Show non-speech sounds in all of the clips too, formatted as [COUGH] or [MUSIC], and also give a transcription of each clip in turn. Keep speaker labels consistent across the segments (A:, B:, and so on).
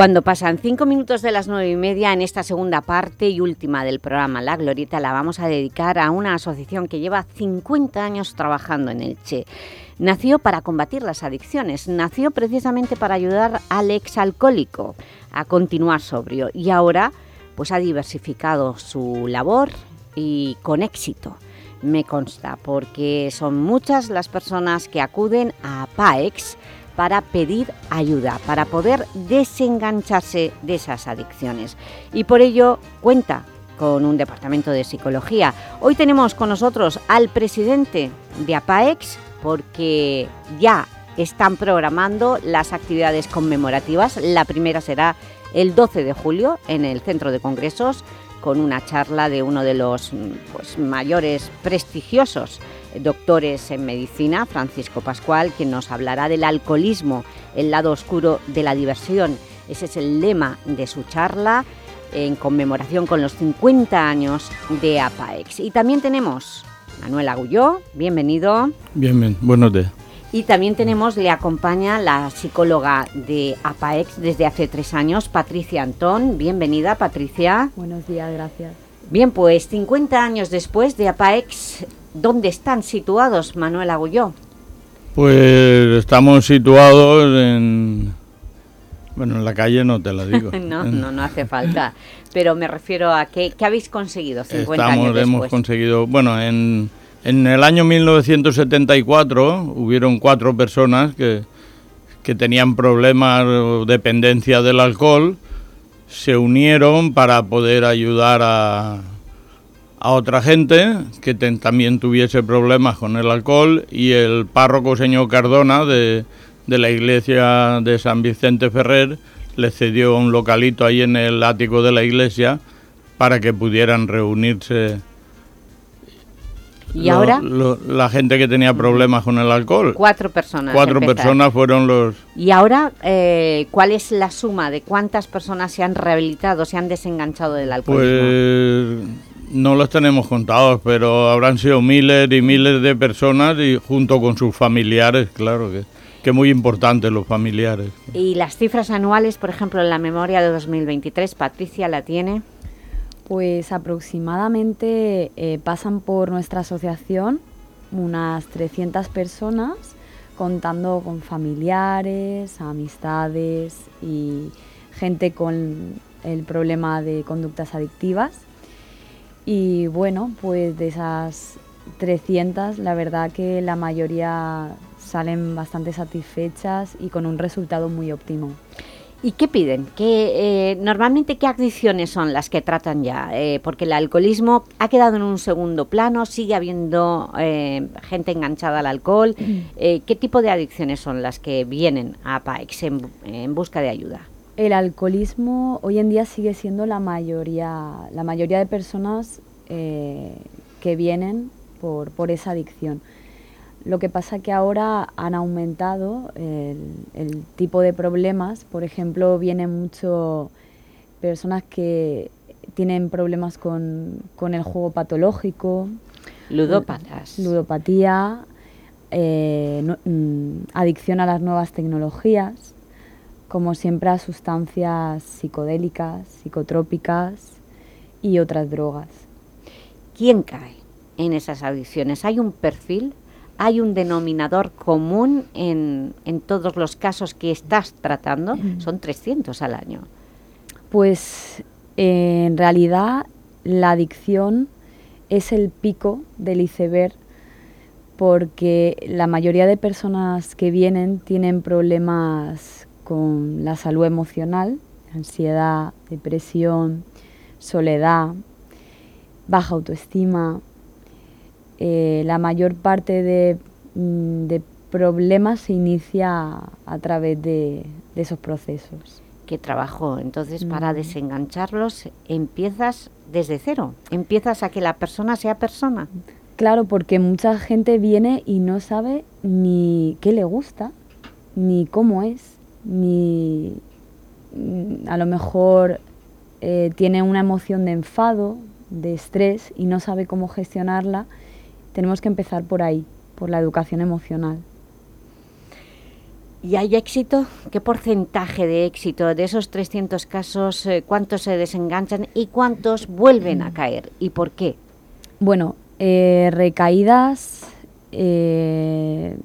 A: Cuando pasan cinco minutos de las nueve y media en esta segunda parte y última del programa La Glorieta la vamos a dedicar a una asociación que lleva 50 años trabajando en Elche. Nació para combatir las adicciones, nació precisamente para ayudar al exalcohólico a continuar sobrio y ahora pues ha diversificado su labor y con éxito me consta, porque son muchas las personas que acuden a PAEX para pedir ayuda, para poder desengancharse de esas adicciones. Y por ello cuenta con un departamento de psicología. Hoy tenemos con nosotros al presidente de APAEX porque ya están programando las actividades conmemorativas. La primera será el 12 de julio en el Centro de Congresos con una charla de uno de los pues, mayores prestigiosos doctores en medicina, Francisco Pascual, quien nos hablará del alcoholismo, el lado oscuro de la diversión. Ese es el lema de su charla en conmemoración con los 50 años de APAEX. Y también tenemos Manuel Agulló, bienvenido.
B: Bien, buenos días.
A: Y también tenemos, le acompaña la psicóloga de APAEX desde hace tres años, Patricia Antón. Bienvenida, Patricia.
C: Buenos días, gracias.
A: Bien, pues 50 años después de APAEX, ¿Dónde están situados, Manuel Agulló?
B: Pues estamos situados en... Bueno, en la calle no te la digo. [LAUGHS]
A: no, [LAUGHS] no, no hace falta. Pero me refiero a qué, qué habéis conseguido 50
B: estamos,
A: años después.
B: Hemos conseguido... Bueno, en, en el año 1974 hubieron cuatro personas que, que tenían problemas o dependencia del alcohol, se unieron para poder ayudar a, a otra gente que también tuviese problemas con el alcohol y el párroco señor Cardona de, de, la iglesia de San Vicente Ferrer le cedió un localito ahí en el ático de la iglesia para que pudieran reunirse
A: ¿Y ahora?
B: la gente que tenía problemas con el alcohol.
A: Cuatro personas.
B: Cuatro personas fueron los...
A: ¿Y ahora eh, cuál es la suma de cuántas personas se han rehabilitado, se han desenganchado del alcohol?
B: Pues no los tenemos contados, pero habrán sido miles y miles de personas y junto con sus familiares, claro que que muy importante los familiares.
A: ¿Y las cifras anuales, por ejemplo, en la memoria de 2023, Patricia la tiene?
C: Pues aproximadamente eh, pasan por nuestra asociación unas 300 personas, contando con familiares, amistades y gente con el problema de conductas adictivas. Y bueno, pues de esas 300, la verdad que la mayoría salen bastante satisfechas y con un resultado muy óptimo.
A: ¿Y qué piden? ¿Qué, eh, normalmente, ¿qué adicciones son las que tratan ya? Eh, porque el alcoholismo ha quedado en un segundo plano, sigue habiendo eh, gente enganchada al alcohol. ¿Qué tipo de adicciones son las que vienen a PAEX en busca de ayuda?
C: El alcoholismo hoy en día sigue siendo la mayoría, la mayoría de personas eh, que vienen por, por, esa adicción. Lo que pasa que ahora han aumentado el, tipo de problemas. Por ejemplo, vienen mucho personas que tienen problemas con, con el juego patológico.
A: Ludópatas.
C: Ludopatía, eh, mm, adicción a las nuevas tecnologías como siempre a sustancias psicodélicas, psicotrópicas y otras drogas.
A: ¿Quién cae en esas adicciones? ¿Hay un perfil? ¿Hay un denominador común en, todos los casos que estás tratando? Son 300 al año.
C: Pues en realidad la adicción es el pico del iceberg porque la mayoría de personas que vienen tienen problemas con la salud emocional, ansiedad, depresión, soledad, baja autoestima. Eh, la mayor parte mm, de, problemas se inicia a, través de, esos procesos.
A: Qué trabajo. Entonces, para desengancharlos, empiezas desde cero. Empiezas a que la persona sea persona.
C: Claro, porque mucha gente viene y no sabe ni qué le gusta, ni cómo es, ni mm, a lo mejor eh, tiene una emoción de enfado, de estrés y no sabe cómo gestionarla. Tenemos que empezar por ahí, por la educación emocional.
A: ¿Y hay éxito? ¿Qué porcentaje de éxito de esos 300 casos, eh, cuántos se desenganchan y cuántos vuelven a caer? ¿Y por qué?
C: Bueno, eh, recaídas eh,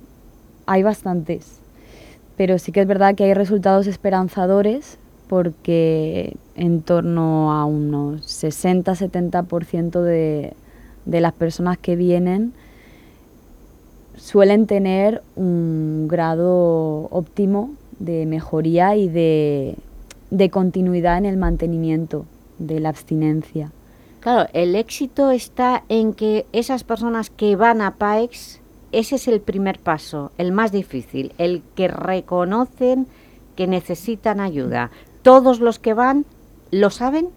C: hay bastantes, pero sí que es verdad que hay resultados esperanzadores porque en torno a unos 60-70% de, de las personas que vienen suelen tener un grado óptimo de mejoría y de, continuidad en el mantenimiento de la abstinencia.
A: Claro, el éxito está en que esas personas que van a PAEX, ese es el primer paso, el más difícil, el que reconocen que necesitan ayuda. Todos los que van lo saben,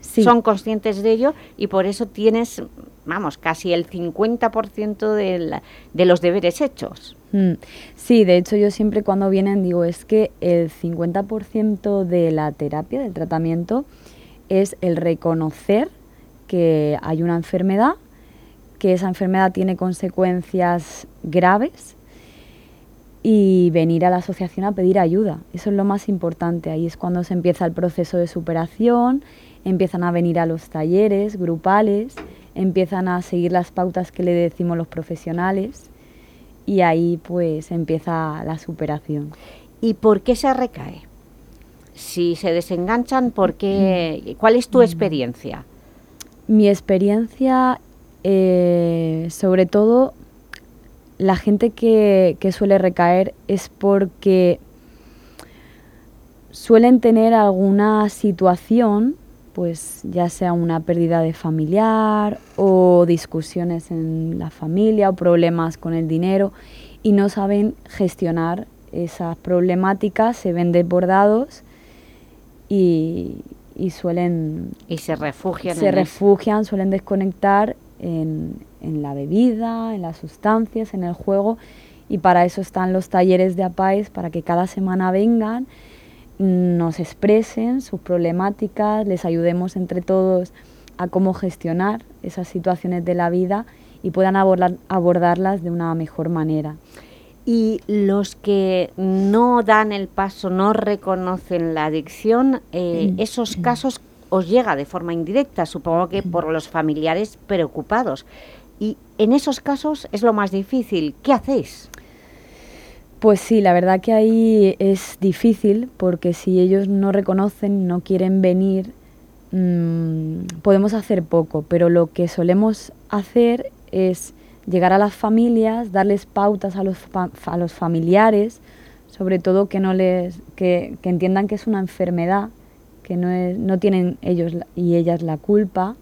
A: son conscientes de ello y por eso tienes vamos, casi el 50% de, de los deberes hechos.
C: Mm. Sí, de hecho yo siempre cuando vienen digo es que el 50% de la terapia, del tratamiento, es el reconocer que hay una enfermedad, que esa enfermedad tiene consecuencias graves y venir a la asociación a pedir ayuda. Eso es lo más importante. Ahí es cuando se empieza el proceso de superación, empiezan a venir a los talleres grupales empiezan a seguir las pautas que le decimos los profesionales y ahí pues empieza la superación.
A: ¿Y por qué se recae? Si se desenganchan, ¿por qué? ¿cuál es tu experiencia?
C: Mi experiencia, eh, sobre todo, la gente que, que suele recaer es porque suelen tener alguna situación pues ya sea una pérdida de familiar o discusiones en la familia o problemas con el dinero y no saben gestionar esas problemáticas, se ven desbordados y, suelen...
A: Y se refugian.
C: Se refugian, suelen desconectar en, en, la bebida, en las sustancias, en el juego y para eso están los talleres de APAES, para que cada semana vengan nos expresen sus problemáticas, les ayudemos entre todos a cómo gestionar esas situaciones de la vida y puedan abordarlas de una mejor manera.
A: Y los que no dan el paso, no reconocen la adicción, eh, mm. esos casos os llega de forma indirecta, supongo que por los familiares preocupados. Y en esos casos es lo más difícil. ¿Qué hacéis?
C: Pues sí, la verdad que ahí es difícil porque si ellos no reconocen, no quieren venir, mm, podemos hacer poco, pero lo que solemos hacer es llegar a las familias, darles pautas a los, a los familiares, sobre todo que, no les, que, entiendan que es una enfermedad, que no, no tienen ellos y ellas la culpa,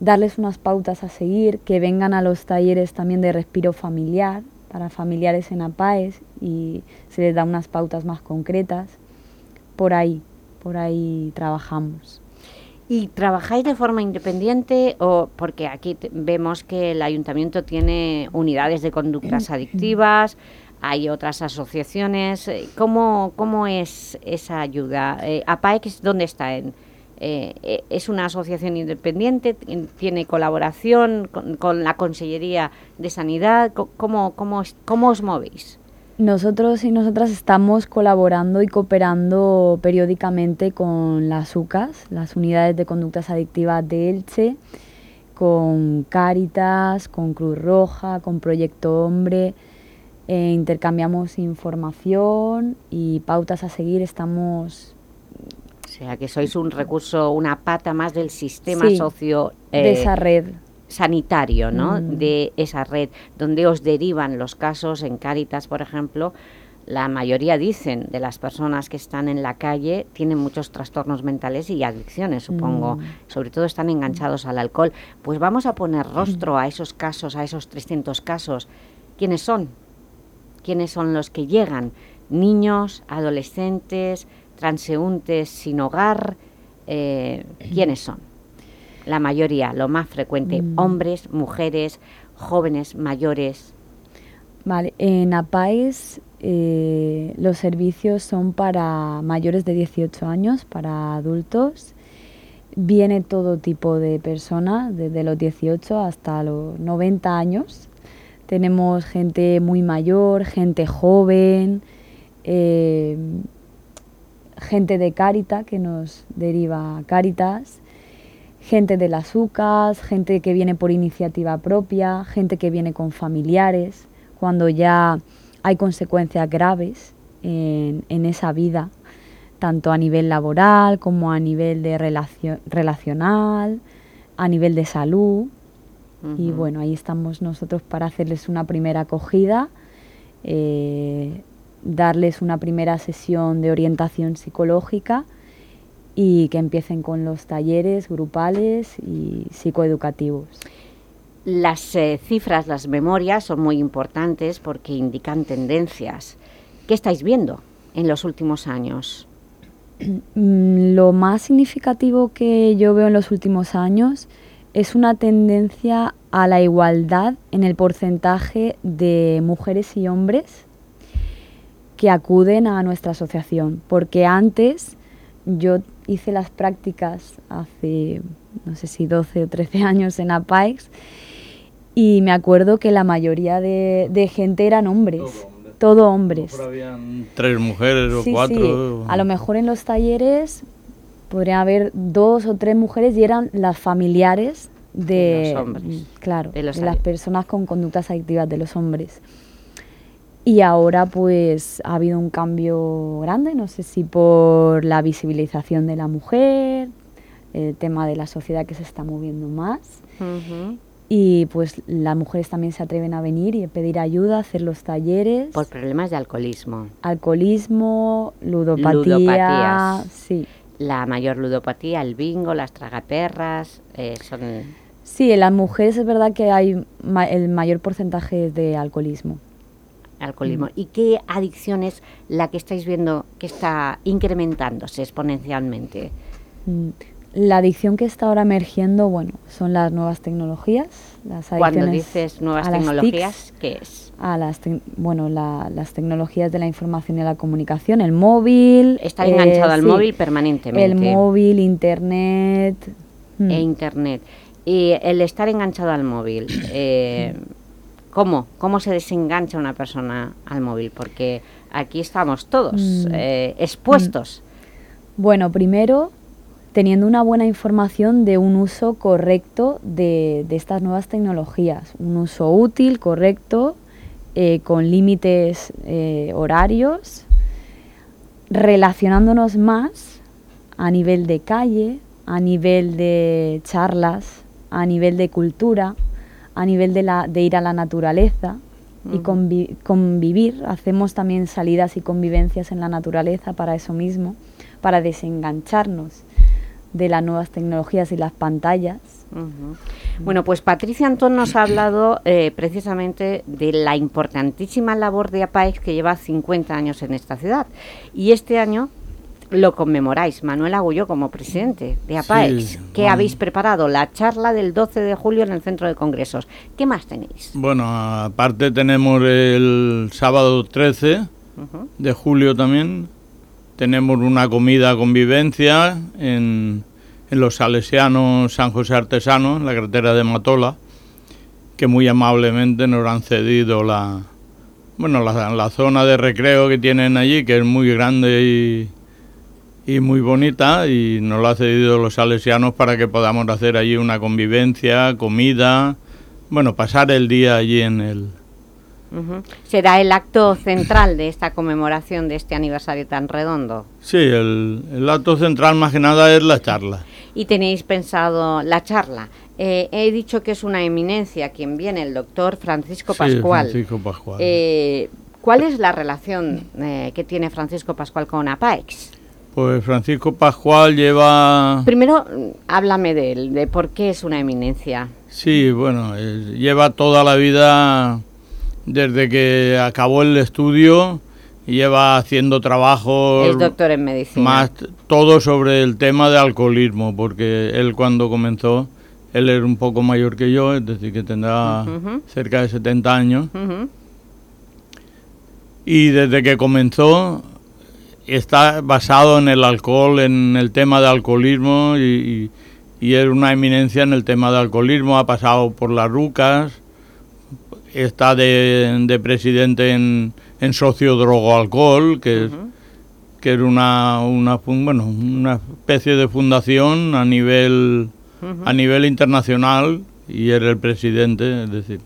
C: darles unas pautas a seguir, que vengan a los talleres también de respiro familiar, para familiares en APAES y se les da unas pautas más concretas. Por ahí, por ahí trabajamos.
A: ¿Y trabajáis de forma independiente o porque aquí vemos que el ayuntamiento tiene unidades de conductas adictivas, hay otras asociaciones? ¿Cómo, cómo es esa ayuda? Eh, ¿APAEX dónde está? ¿En, eh, eh, es una asociación independiente, tiene colaboración con, la Consellería de Sanidad. ¿Cómo, os movéis?
C: Nosotros y nosotras estamos colaborando y cooperando periódicamente con las UCAS, las Unidades de Conductas Adictivas de Elche, con Cáritas, con Cruz Roja, con Proyecto Hombre. Eh, intercambiamos información y pautas a seguir. Estamos
A: sea, que sois un recurso, una pata más del sistema socio...
C: de esa red.
A: Sanitario, ¿no? Mm. De esa red, donde os derivan los casos en Cáritas, por ejemplo, la mayoría dicen de las personas que están en la calle tienen muchos trastornos mentales y adicciones, supongo. Mm. Sobre todo están enganchados al alcohol. Pues vamos a poner rostro a esos casos, a esos 300 casos. ¿Quiénes son? ¿Quiénes son los que llegan? Niños, adolescentes, transeúntes sin hogar, eh, ¿quiénes son? La mayoría, lo más frecuente, mm. hombres, mujeres, jóvenes, mayores?
C: Vale, en APAES eh, los servicios son para mayores de 18 años, para adultos. Viene todo tipo de personas, desde los 18 hasta los 90 años. Tenemos gente muy mayor, gente joven, eh, gente de Caritas que nos deriva a Caritas, gente de las UCAS, gente que viene por iniciativa propia, gente que viene con familiares, cuando ya hay consecuencias graves en, esa vida, tanto a nivel laboral como a nivel de relacional, a nivel de salud. Y bueno, ahí estamos nosotros para hacerles una primera acogida, eh, darles una primera sesión de orientación psicológica y que empiecen con los talleres grupales y psicoeducativos.
A: Las eh, cifras, las memorias son muy importantes porque indican tendencias. ¿Qué estáis viendo en los últimos años? [CLEARS THROAT]
C: Mm, lo más significativo que yo veo en los últimos años es una tendencia a la igualdad en el porcentaje de mujeres y hombres que acuden a nuestra asociación, porque antes yo hice las prácticas hace, no sé si 12 o 13 años en APAEX y me acuerdo que la mayoría de, gente eran hombres. Todo hombres.
B: habían tres mujeres o cuatro.
C: A lo mejor en los talleres podría haber dos o tres mujeres y eran las familiares de,
A: los hombres,
C: claro, de, las personas con conductas adictivas de los hombres. Y ahora pues ha habido un cambio grande, no sé si por la visibilización de la mujer, el tema de la sociedad que se está moviendo más. Y pues las mujeres también se atreven a venir y a pedir ayuda, a hacer los talleres.
A: Por problemas de alcoholismo.
C: Alcoholismo, ludopatía. Sí.
A: La mayor ludopatía, el bingo, las tragaperras, eh, son...
C: Sí, en las mujeres es verdad que hay el mayor porcentaje de alcoholismo
A: alcoholismo. ¿Y qué adicción es la que estáis viendo que está incrementándose exponencialmente?
C: Mm, la adicción que está ahora emergiendo, bueno, son las nuevas tecnologías. Las
A: Cuando dices nuevas tecnologías, ¿qué es?
C: A las bueno, las tecnologías de la información y la comunicación, el móvil.
A: Está enganchado al móvil permanentemente.
C: El móvil, internet.
A: Mm. E internet. Y el estar enganchado al móvil, eh, [CLEARS THROAT] ¿Cómo? ¿Cómo se desengancha una persona al móvil? Porque aquí estamos todos mm. eh, expuestos.
C: Mm. Bueno, primero, teniendo una buena información de un uso correcto de, estas nuevas tecnologías. Un uso útil, correcto, eh, con límites eh, horarios, relacionándonos más a nivel de calle, a nivel de charlas, a nivel de cultura, a nivel de, la, de ir a la naturaleza y convivir. Hacemos también salidas y convivencias en la naturaleza para eso mismo, para desengancharnos de las nuevas tecnologías y las pantallas.
A: Bueno, pues Patricia Antón nos ha hablado eh, precisamente de la importantísima labor de APAEX que lleva 50 años en esta ciudad. Y este año lo conmemoráis, Manuel Agullo como presidente de APAEX. ¿Qué habéis preparado? La charla del 12 de julio en el Centro de Congresos. ¿Qué más tenéis?
B: Bueno, aparte tenemos el sábado 13 de julio también. Tenemos una comida convivencia en, en los Salesianos San José Artesano, en la carretera de Matola, que muy amablemente nos han cedido la, bueno, la, la zona de recreo que tienen allí, que es muy grande y y muy bonita y nos lo ha cedido los salesianos para que podamos hacer allí una convivencia, comida, bueno, pasar el día allí en el...
A: ¿Será el acto central de esta conmemoración de este aniversario tan redondo?
B: Sí, el, el acto central más que nada es la charla.
A: ¿Y tenéis pensado la charla? Eh, he dicho que es una eminencia quien viene, el doctor Francisco Pascual.
B: Francisco Pascual.
A: Eh, ¿Cuál es la relación eh, que tiene Francisco Pascual con APAEX?
B: Pues Francisco Pascual lleva...
A: Primero, háblame de él, de por qué es una eminencia.
B: Sí, bueno, lleva toda la vida, desde que acabó el estudio, lleva haciendo trabajos...
A: Es doctor en medicina.
B: Más todo sobre el tema de alcoholismo, porque él cuando comenzó él es un poco mayor que yo, es decir, que tendrá cerca de 70 años. Y desde que comenzó está basado en el alcohol, en el tema de alcoholismo y, y, es una eminencia en el tema de alcoholismo. Ha pasado por las rucas, está de, presidente en, en Socio Drogo Alcohol, que es que es una, una, bueno, una especie de fundación a nivel, a nivel internacional y era el presidente, es decir,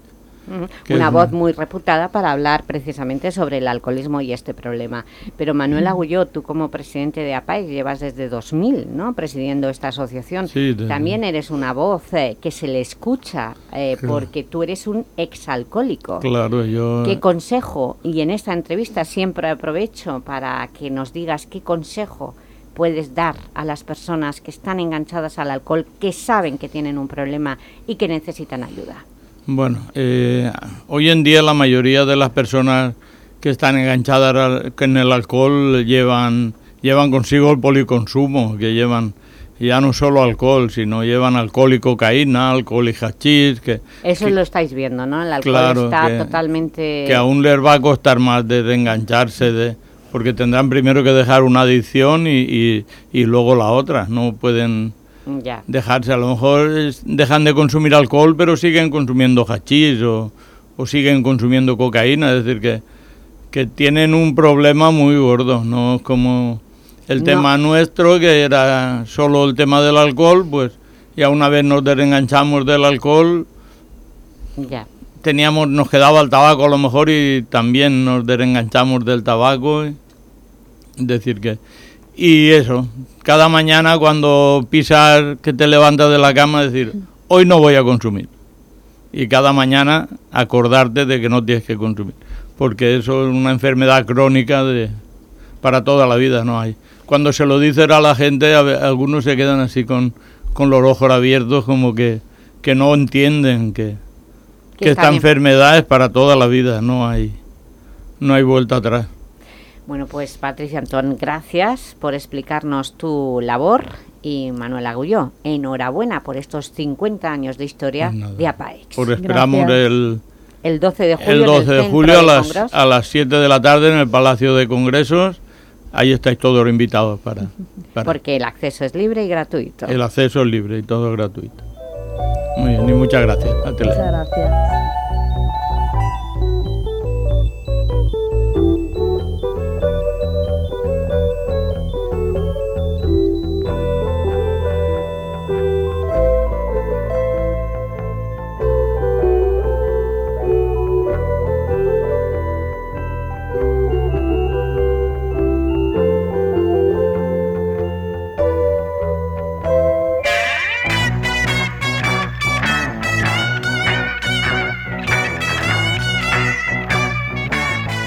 A: una voz muy reputada para hablar precisamente sobre el alcoholismo y este problema. Pero Manuel Agulló, tú como presidente de APAI llevas desde 2000, ¿no?, presidiendo esta asociación. También eres una voz eh, que se le escucha eh, porque tú eres un exalcohólico.
B: Claro, yo...
A: ¿Qué consejo? Y en esta entrevista siempre aprovecho para que nos digas qué consejo puedes dar a las personas que están enganchadas al alcohol, que saben que tienen un problema y que necesitan ayuda.
B: Bueno, eh, hoy en día la mayoría de las personas que están enganchadas en el alcohol llevan, llevan consigo el policonsumo, que llevan ya no solo alcohol, sino llevan alcohol y cocaína, alcohol y hachís. Que,
A: Eso lo estáis viendo, ¿no? El alcohol está totalmente...
B: Que aún les va a costar más de, engancharse, de, porque tendrán primero que dejar una adicción y, y luego la otra. No pueden dejarse. A lo mejor dejan de consumir alcohol, pero siguen consumiendo hachís o, siguen consumiendo cocaína. Es decir, que, que tienen un problema muy gordo. No es como el tema nuestro, que era solo el tema del alcohol, pues ya una vez nos desenganchamos del alcohol,
A: ya.
B: teníamos, nos quedaba el tabaco a lo mejor y también nos desenganchamos del tabaco. Es decir, que y eso, cada mañana cuando pisas que te levantas de la cama, decir, hoy no voy a consumir. Y cada mañana acordarte de que no tienes que consumir. Porque eso es una enfermedad crónica de, para toda la vida, no hay. Cuando se lo dices a la gente, algunos se quedan así con, con los ojos abiertos, como que, que no entienden que, que esta enfermedad es para toda la vida, no hay, no hay vuelta atrás.
A: Bueno, pues Patricia Antón, gracias por explicarnos tu labor y Manuel Agulló, enhorabuena por estos 50 años de historia de APAEX.
B: Por esperamos el,
A: el 12 de julio,
B: el 12 de julio a, las, a las 7 de la tarde en el Palacio de Congresos. Ahí estáis todos invitados para,
A: Porque el acceso es libre y gratuito.
B: El acceso es libre y todo gratuito. Muy bien, y muchas gracias.
C: Muchas gracias.